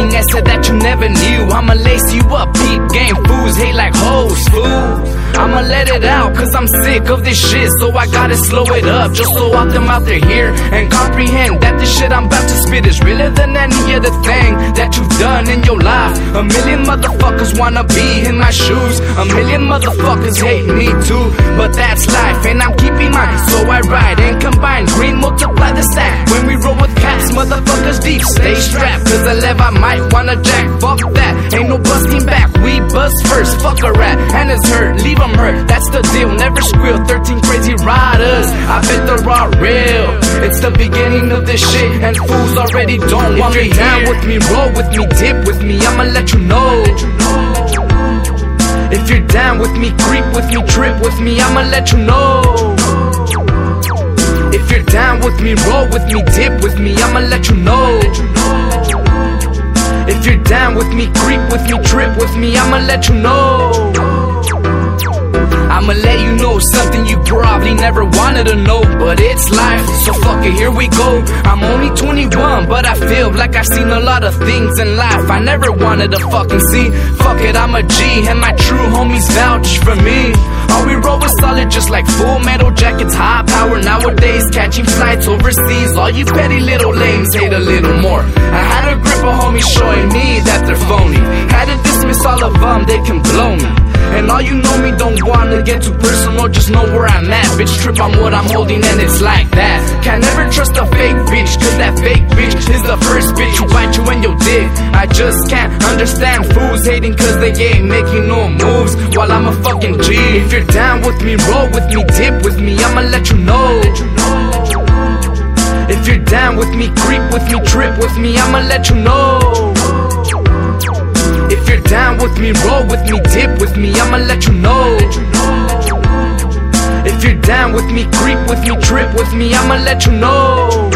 Everything I said that you never knew. I'ma lace you up, deep game fools hate like hoes, fool. I'ma let it out, cause I'm sick of this shit. So I gotta slow it up, just so all them out there hear and comprehend that this shit I'm about to spit is realer than any other thing that you've done in your life. A million motherfuckers wanna be in my shoes, a million motherfuckers hate me too. But that's life, and I'm Fuck that, ain't no busting back. We bust first, fuck a rat. And it's hurt, leave them hurt. That's the deal, never squeal. 13 crazy riders, I bet they're all real. It's the beginning of this shit, and fools already don't want me. Down with me, roll with me, dip with me, I'ma let you know. If you're down with me, creep with me, trip with me, I'ma let you know. If you're down with me, roll with me, dip with me, I'ma let you know. Down with me, creep with me, trip with me, I'ma let you know. I'ma let you know something you probably never wanted to know, but it's life, so fuck it, here we go. I'm only 21, but I feel like I've seen a lot of things in life I never wanted to fucking see. Fuck it, I'm a G, and my true homies vouch for me. All we roll is solid, just like full metal jackets, Hi Power nowadays, catching flights overseas. All you petty little lames hate a little more. I had a grip of homies showing me that they're phony. Had to I'm holding, and it's like that. Can never trust a fake bitch, cause that fake bitch is the first bitch who bite you in your dick. I just can't understand fools hating cause they ain't making no moves while I'm a fucking G. If you're down with me, roll with me, dip with me, I'ma let you know. If you're down with me, creep with me, trip with me, I'ma let you know. If you're down with me, roll with me, dip with me, I'ma let you know. If you're down with me, creep with me, trip with me, I'ma let you know.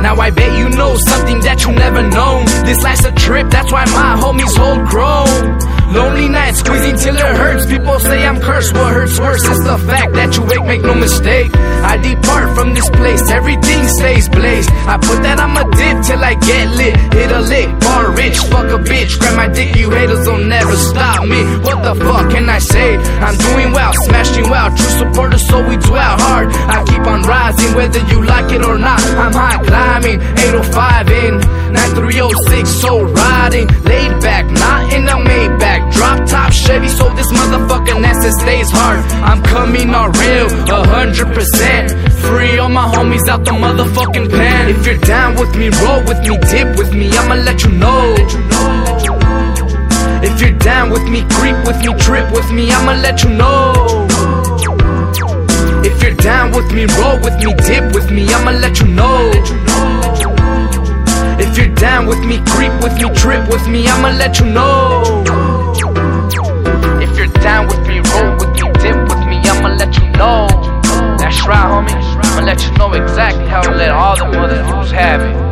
Now I bet you know something that you never known. This life's a trip, that's why my homies hold grown. People say I'm cursed. What hurts worse is the fact that you wake, make no mistake. I depart from this place, everything stays blazed. I put that on my dip till I get lit. Hit a lick, bar rich, fuck a bitch. Grab my dick, you haters will never stop me. What the fuck can I say? I'm doing well, smashing well. True supporters, so we dwell hard. I keep on rising, whether you like it or not. I'm high climbing, 805 in, 9306, so riding. Laid back, not in a Maybach. Drop it stays hard. I'm coming all real, a hundred percent. Free all my homies out the motherfucking pen. If you're down with me, roll with me, dip with me, I'ma let you know. If you're down with me, creep with me, trip with me, I'ma let you know. If you're down with me, roll with me, dip with me, I'ma let you know. If you're down with me, creep with me, trip with me, I'ma let you know. Know. That's right,